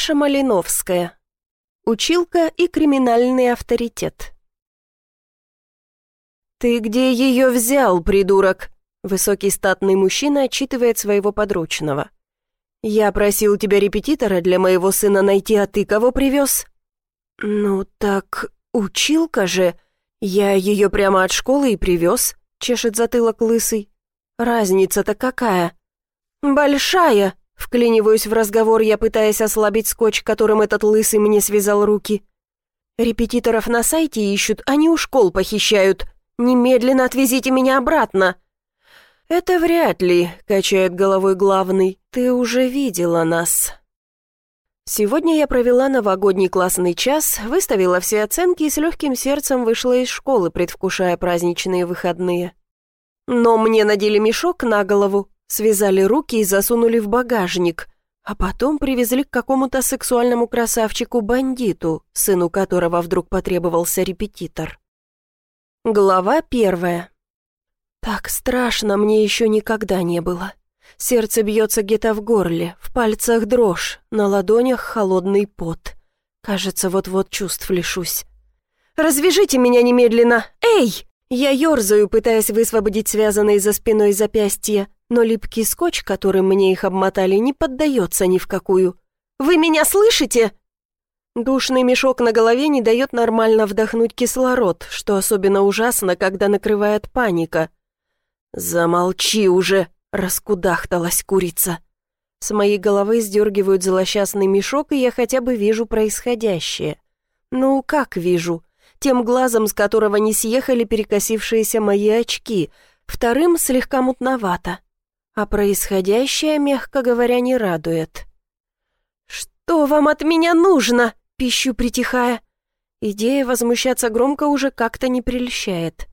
Маша Малиновская. Училка и криминальный авторитет. «Ты где ее взял, придурок?» Высокий статный мужчина отчитывает своего подручного. «Я просил тебя репетитора для моего сына найти, а ты кого привез?» «Ну так, училка же. Я ее прямо от школы и привез», — чешет затылок лысый. «Разница-то какая?» «Большая», — вклиниваюсь в разговор я, пытаясь ослабить скотч, которым этот лысый мне связал руки. «Репетиторов на сайте ищут, они у школ похищают. Немедленно отвезите меня обратно!» «Это вряд ли», — качает головой главный. «Ты уже видела нас». Сегодня я провела новогодний классный час, выставила все оценки и с легким сердцем вышла из школы, предвкушая праздничные выходные. Но мне надели мешок на голову, связали руки и засунули в багажник, а потом привезли к какому-то сексуальному красавчику-бандиту, сыну которого вдруг потребовался репетитор. Глава первая. Так страшно мне еще никогда не было. Сердце бьется где-то в горле, в пальцах дрожь, на ладонях холодный пот. Кажется, вот-вот чувств лишусь. «Развяжите меня немедленно! Эй!» Я ерзаю, пытаясь высвободить связанные за спиной запястья, но липкий скотч, которым мне их обмотали, не поддается ни в какую. «Вы меня слышите?» Душный мешок на голове не дает нормально вдохнуть кислород, что особенно ужасно, когда накрывает паника. «Замолчи уже!» — раскудахталась курица. С моей головы сдергивают злосчастный мешок, и я хотя бы вижу происходящее. Ну, как вижу? Тем глазом, с которого не съехали перекосившиеся мои очки, вторым слегка мутновато. А происходящее, мягко говоря, не радует. «Что вам от меня нужно?» пищу притихая. Идея возмущаться громко уже как-то не прельщает.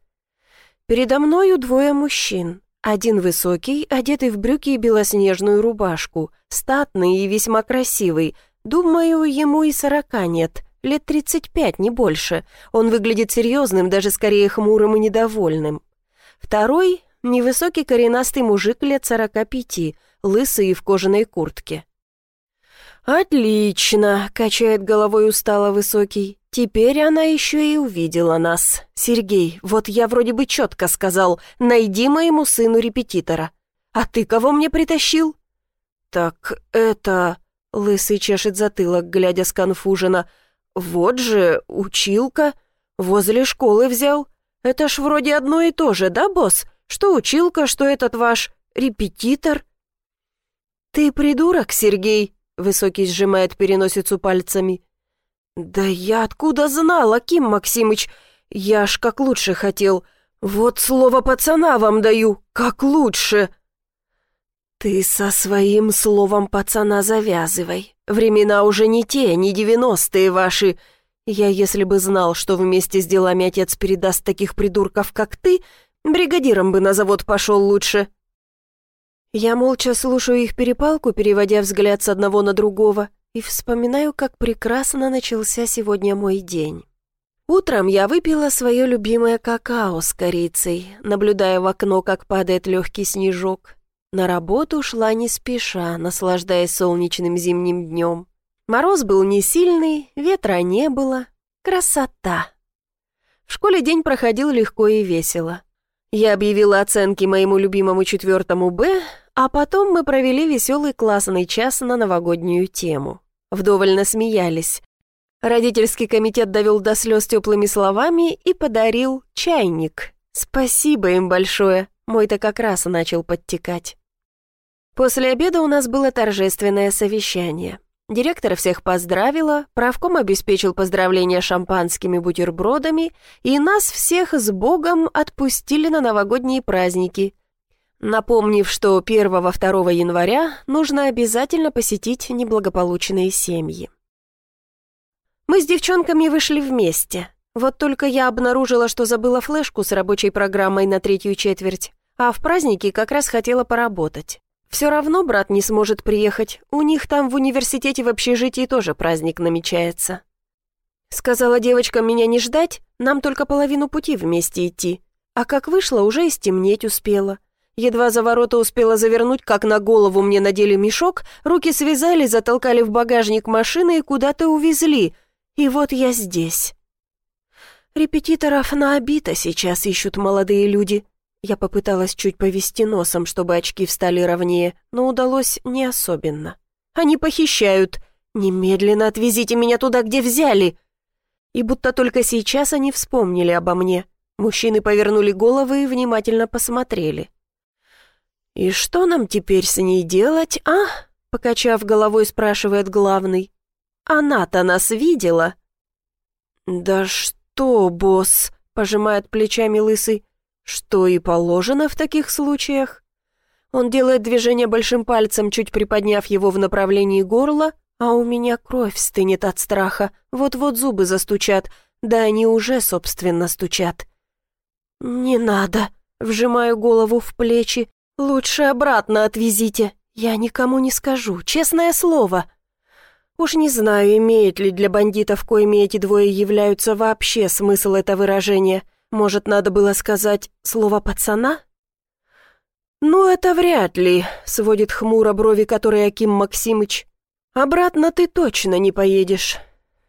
Передо мною двое мужчин. Один высокий, одетый в брюки и белоснежную рубашку, статный и весьма красивый. Думаю, ему и сорока нет, лет тридцать пять, не больше. Он выглядит серьезным, даже скорее хмурым и недовольным. Второй — невысокий коренастый мужик лет сорока пяти, лысый и в кожаной куртке. «Отлично!» — качает головой устало высокий. «Теперь она еще и увидела нас. Сергей, вот я вроде бы четко сказал, найди моему сыну репетитора. А ты кого мне притащил?» «Так это...» — лысый чешет затылок, глядя сконфуженно. «Вот же, училка. Возле школы взял. Это ж вроде одно и то же, да, босс? Что училка, что этот ваш репетитор?» «Ты придурок, Сергей!» Высокий сжимает переносицу пальцами. «Да я откуда знал, Аким Максимыч? Я ж как лучше хотел. Вот слово пацана вам даю, как лучше!» «Ты со своим словом пацана завязывай. Времена уже не те, не девяностые ваши. Я, если бы знал, что вместе с делами отец передаст таких придурков, как ты, бригадиром бы на завод пошел лучше. Я молча слушаю их перепалку, переводя взгляд с одного на другого, и вспоминаю, как прекрасно начался сегодня мой день. Утром я выпила свое любимое какао с корицей, наблюдая в окно, как падает легкий снежок. На работу шла не спеша, наслаждаясь солнечным зимним днем. Мороз был не сильный, ветра не было. Красота! В школе день проходил легко и весело. Я объявила оценки моему любимому четвертому «Б», а потом мы провели веселый классный час на новогоднюю тему. Вдоволь насмеялись. Родительский комитет довел до слез теплыми словами и подарил чайник. Спасибо им большое, мой-то как раз начал подтекать. После обеда у нас было торжественное совещание. Директор всех поздравила, правком обеспечил поздравления шампанскими бутербродами, и нас всех с Богом отпустили на новогодние праздники, напомнив, что 1-2 января нужно обязательно посетить неблагополучные семьи. Мы с девчонками вышли вместе. Вот только я обнаружила, что забыла флешку с рабочей программой на третью четверть, а в праздники как раз хотела поработать. Все равно брат не сможет приехать. У них там в университете в общежитии тоже праздник намечается. Сказала девочка меня не ждать, нам только половину пути вместе идти. А как вышло, уже и стемнеть успела. Едва за ворота успела завернуть, как на голову мне надели мешок, руки связали, затолкали в багажник машины и куда-то увезли. И вот я здесь. Репетиторов на обита сейчас ищут молодые люди. Я попыталась чуть повести носом, чтобы очки встали ровнее, но удалось не особенно. Они похищают. Немедленно отвезите меня туда, где взяли. И будто только сейчас они вспомнили обо мне. Мужчины повернули головы и внимательно посмотрели. «И что нам теперь с ней делать, а?» Покачав головой, спрашивает главный. «Она-то нас видела?» «Да что, босс?» — пожимает плечами лысый. «Что и положено в таких случаях?» Он делает движение большим пальцем, чуть приподняв его в направлении горла, а у меня кровь стынет от страха, вот-вот зубы застучат, да они уже, собственно, стучат. «Не надо», — вжимаю голову в плечи, «Лучше обратно отвезите. Я никому не скажу, честное слово». Уж не знаю, имеет ли для бандитов, коими эти двое являются, вообще смысл это выражение. Может, надо было сказать слово «пацана»? «Ну, это вряд ли», — сводит хмуро брови, которые Аким Максимыч. «Обратно ты точно не поедешь.